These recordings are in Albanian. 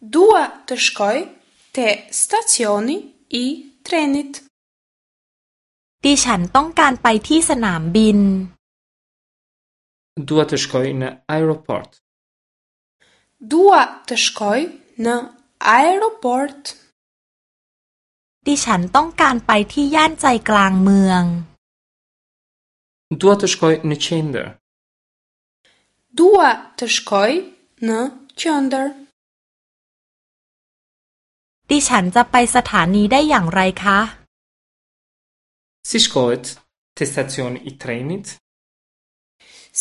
Dua të shkoj te stacioni i trenit. Ti shan tong kan pai ti snam bin. Dua të shkoj në aeroport. Dua të shkoj në aeroport. Ti shan tong kan pai ti yan jai klang mueng. Dua të shkoj në qendër. Dua të shkoj në qendër. ดิฉันจะไปสถานีได้อย่างไรคะ Si shkohet te stacioni i trenit?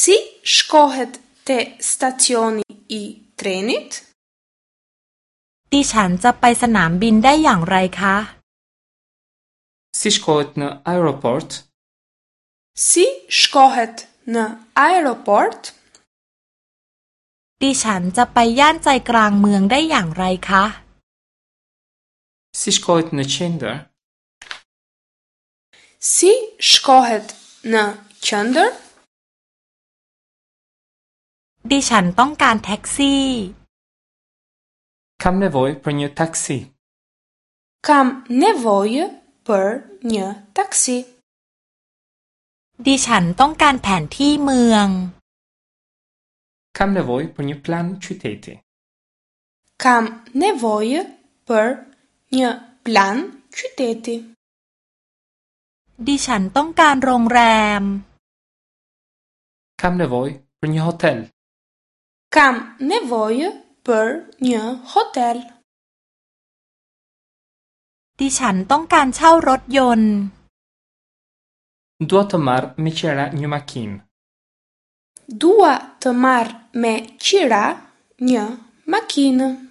Si shkohet te stacioni i trenit? ดิฉันจะไปสนามบินได้อย่างไรคะ Si shkohet në aeroport? Si shkohet në aeroport? ดิฉันจะไปย่านใจกลางเมืองได้อย่างไรคะ Si shkohet në qendër? Si shkohet në qendër? Di shan tong kan taksi. Kam nevojë për një taksi. Kam nevojë për një taksi. Di shan tong kan pan ti Kam nevojë për një plan qyteti. Kam nevojë për Një plan qyteti. Di shan tong kan rong Kam nevoj për një hotel. Kam nevoj për një hotel. Di shan tong kan qau rot yon. Dua të marr me qira një makinë. Dua të marr me qira një makinë.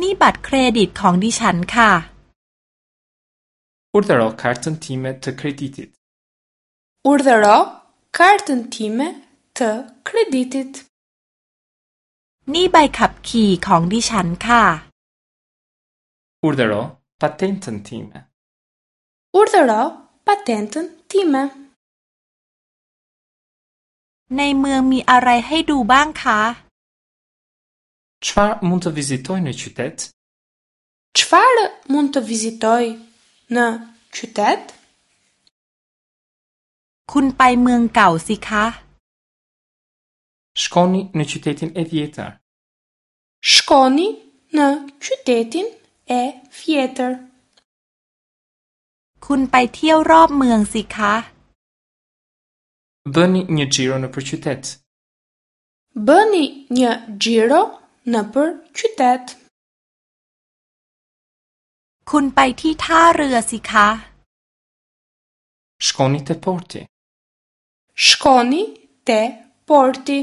นี่บัตรเครดิตของดิฉันค่ะ Urdhëro kartën time të kreditit. Urdhëro kartën time të kreditit. นี่ใบขับขี่ของดิฉันค่ะ Urdhëro patentën time. Urdhëro patentën time. ในเมืองมีอะไรให้ดูบ้างคะ Çfarë mund të vizitoj në qytet? Çfarë mund të vizitoj në qytet? Kun pai mueng gao si ka? Shkoni në qytetin e vjetër. Shkoni në qytetin e vjetër. Kun pai thieu rob mueng si ka? Bëni një xhiro nëpër qytet. Bëni një xhiro në për qytet. Kun paj ti ta rëa si ka? Shkoni të porti. Shkoni të porti.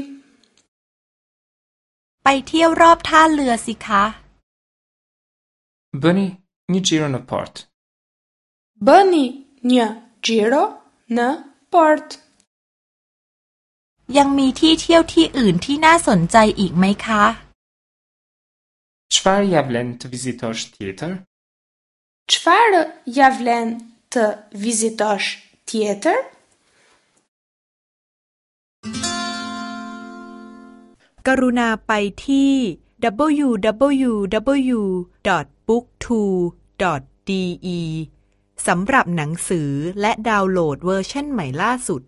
Paj ti e rëp ta lëa si ka? Bëni një gjiro në port. Bëni një gjiro në port. Yang mi ti tiew ti ërn ti na sonjai ik mai ka? Ka? ç f a r ja vlen të vizitosh tjetër? ç f a r ja vlen të vizitosh tjetër? Karuna ไปที่ w w w b o o k 2 d e สำหรับหนังสือและดาวน์โหลดเวอร์ชันใหม่ล่าสุด